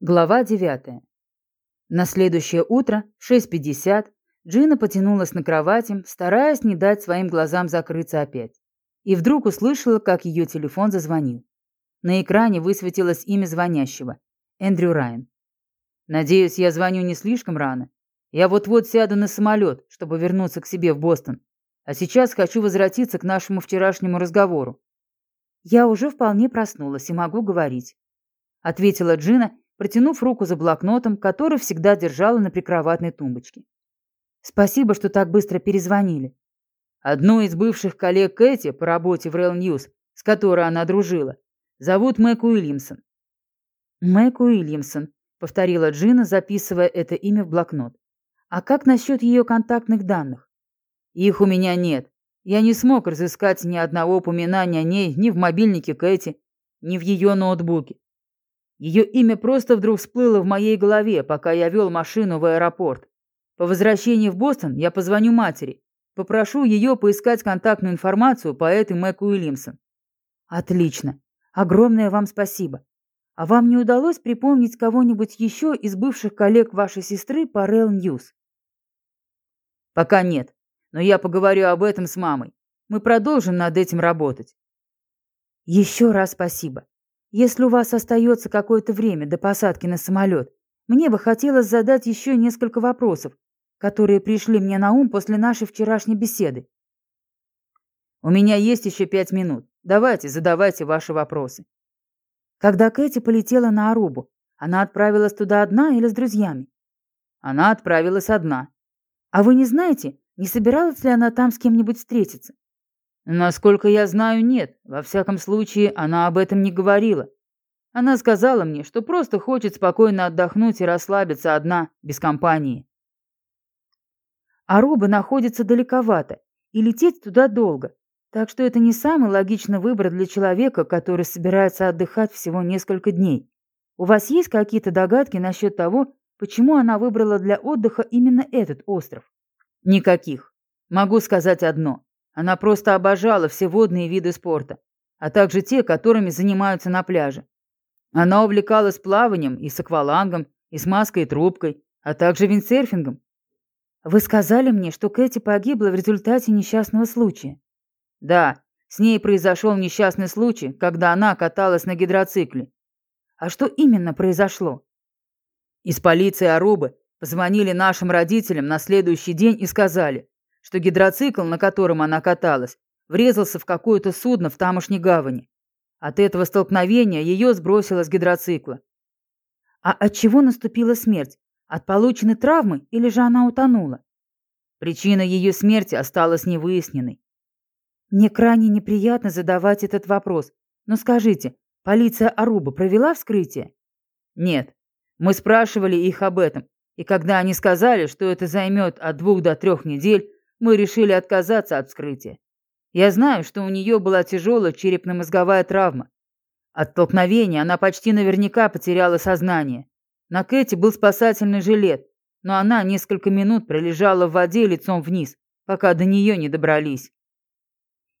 Глава 9. На следующее утро, в 6.50, Джина потянулась на кровати, стараясь не дать своим глазам закрыться опять. И вдруг услышала, как ее телефон зазвонил. На экране высветилось имя звонящего – Эндрю Райан. «Надеюсь, я звоню не слишком рано. Я вот-вот сяду на самолет, чтобы вернуться к себе в Бостон. А сейчас хочу возвратиться к нашему вчерашнему разговору». «Я уже вполне проснулась и могу говорить», – ответила Джина – протянув руку за блокнотом, который всегда держала на прикроватной тумбочке. «Спасибо, что так быстро перезвонили». Одну из бывших коллег Кэти по работе в Rail News, с которой она дружила, зовут Мэг Уильямсон. «Мэг Уильямсон», — повторила Джина, записывая это имя в блокнот. «А как насчет ее контактных данных?» «Их у меня нет. Я не смог разыскать ни одного упоминания о ней ни в мобильнике Кэти, ни в ее ноутбуке. Ее имя просто вдруг всплыло в моей голове, пока я вел машину в аэропорт. По возвращении в Бостон я позвоню матери. Попрошу ее поискать контактную информацию по этой Мэг Уильямсон. Отлично. Огромное вам спасибо. А вам не удалось припомнить кого-нибудь еще из бывших коллег вашей сестры по Rail News? Пока нет. Но я поговорю об этом с мамой. Мы продолжим над этим работать. Еще раз спасибо. Если у вас остается какое-то время до посадки на самолет, мне бы хотелось задать еще несколько вопросов, которые пришли мне на ум после нашей вчерашней беседы. У меня есть еще пять минут. Давайте, задавайте ваши вопросы. Когда Кэти полетела на Арубу, она отправилась туда одна или с друзьями? Она отправилась одна. А вы не знаете, не собиралась ли она там с кем-нибудь встретиться? Насколько я знаю, нет. Во всяком случае, она об этом не говорила. Она сказала мне, что просто хочет спокойно отдохнуть и расслабиться одна, без компании. Аруба находится далековато, и лететь туда долго, так что это не самый логичный выбор для человека, который собирается отдыхать всего несколько дней. У вас есть какие-то догадки насчет того, почему она выбрала для отдыха именно этот остров? Никаких. Могу сказать одно. Она просто обожала все водные виды спорта, а также те, которыми занимаются на пляже. Она увлекалась плаванием и с аквалангом, и с маской и трубкой, а также виндсерфингом. Вы сказали мне, что Кэти погибла в результате несчастного случая. Да, с ней произошел несчастный случай, когда она каталась на гидроцикле. А что именно произошло? Из полиции Арубы позвонили нашим родителям на следующий день и сказали, что гидроцикл, на котором она каталась, врезался в какое-то судно в тамошней гавани. От этого столкновения ее сбросило с гидроцикла. А от чего наступила смерть? От полученной травмы или же она утонула? Причина ее смерти осталась невыясненной. Мне крайне неприятно задавать этот вопрос, но скажите, полиция Аруба провела вскрытие? Нет. Мы спрашивали их об этом, и когда они сказали, что это займет от двух до трех недель, мы решили отказаться от вскрытия. Я знаю, что у нее была тяжелая черепно-мозговая травма. От столкновения она почти наверняка потеряла сознание. На Кэти был спасательный жилет, но она несколько минут пролежала в воде лицом вниз, пока до нее не добрались.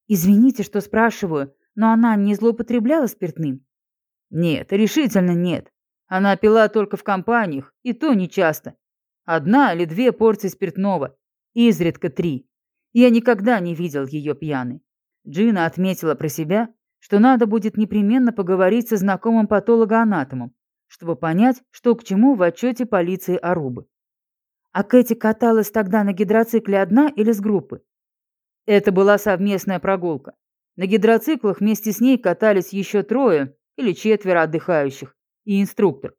«Извините, что спрашиваю, но она не злоупотребляла спиртным?» «Нет, решительно нет. Она пила только в компаниях, и то нечасто. Одна или две порции спиртного, изредка три. Я никогда не видел ее пьяной. Джина отметила про себя, что надо будет непременно поговорить со знакомым патологоанатомом, чтобы понять, что к чему в отчете полиции Арубы. А Кэти каталась тогда на гидроцикле одна или с группы? Это была совместная прогулка. На гидроциклах вместе с ней катались еще трое или четверо отдыхающих и инструктор.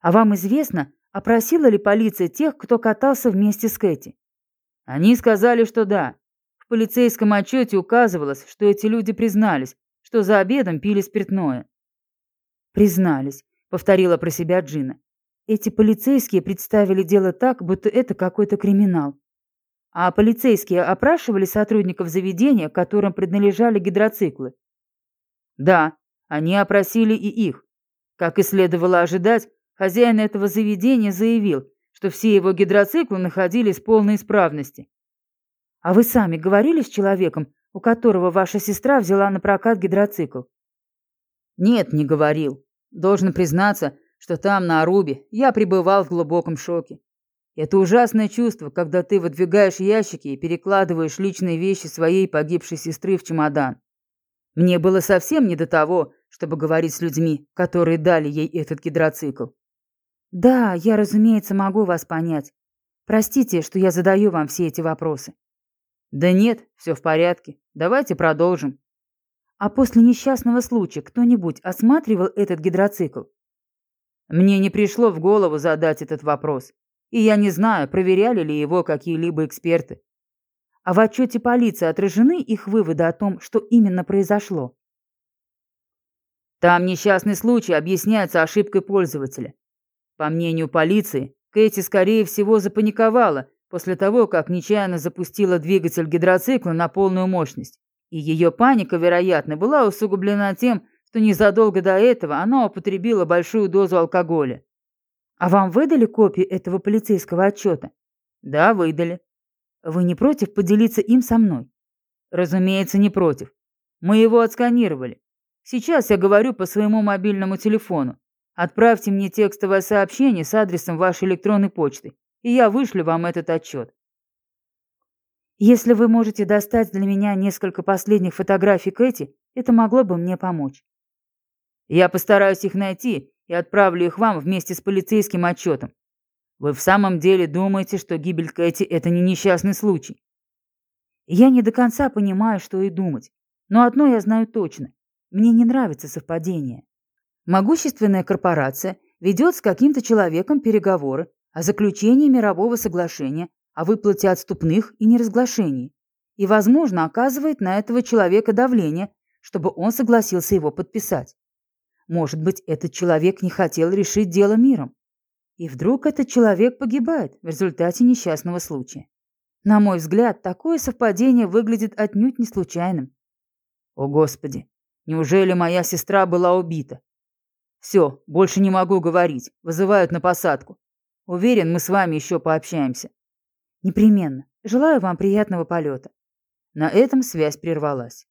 А вам известно, Опросила ли полиция тех, кто катался вместе с Кэти? Они сказали, что да. В полицейском отчете указывалось, что эти люди признались, что за обедом пили спиртное. «Признались», — повторила про себя Джина. «Эти полицейские представили дело так, будто это какой-то криминал. А полицейские опрашивали сотрудников заведения, которым принадлежали гидроциклы?» «Да, они опросили и их. Как и следовало ожидать, Хозяин этого заведения заявил, что все его гидроциклы находились в полной исправности. А вы сами говорили с человеком, у которого ваша сестра взяла на прокат гидроцикл? Нет, не говорил. Должен признаться, что там, на Арубе, я пребывал в глубоком шоке. Это ужасное чувство, когда ты выдвигаешь ящики и перекладываешь личные вещи своей погибшей сестры в чемодан. Мне было совсем не до того, чтобы говорить с людьми, которые дали ей этот гидроцикл. Да, я, разумеется, могу вас понять. Простите, что я задаю вам все эти вопросы. Да нет, все в порядке. Давайте продолжим. А после несчастного случая кто-нибудь осматривал этот гидроцикл? Мне не пришло в голову задать этот вопрос. И я не знаю, проверяли ли его какие-либо эксперты. А в отчете полиции отражены их выводы о том, что именно произошло? Там несчастный случай объясняется ошибкой пользователя. По мнению полиции, Кэти, скорее всего, запаниковала после того, как нечаянно запустила двигатель гидроцикла на полную мощность. И ее паника, вероятно, была усугублена тем, что незадолго до этого она употребила большую дозу алкоголя. А вам выдали копию этого полицейского отчета? Да, выдали. Вы не против поделиться им со мной? Разумеется, не против. Мы его отсканировали. Сейчас я говорю по своему мобильному телефону. Отправьте мне текстовое сообщение с адресом вашей электронной почты, и я вышлю вам этот отчет. Если вы можете достать для меня несколько последних фотографий Кэти, это могло бы мне помочь. Я постараюсь их найти и отправлю их вам вместе с полицейским отчетом. Вы в самом деле думаете, что гибель Кэти – это не несчастный случай? Я не до конца понимаю, что и думать. Но одно я знаю точно. Мне не нравится совпадение. Могущественная корпорация ведет с каким-то человеком переговоры о заключении мирового соглашения о выплате отступных и неразглашении и, возможно, оказывает на этого человека давление, чтобы он согласился его подписать. Может быть, этот человек не хотел решить дело миром. И вдруг этот человек погибает в результате несчастного случая. На мой взгляд, такое совпадение выглядит отнюдь не случайным. О, Господи! Неужели моя сестра была убита? Все, больше не могу говорить. Вызывают на посадку. Уверен, мы с вами еще пообщаемся. Непременно. Желаю вам приятного полета. На этом связь прервалась.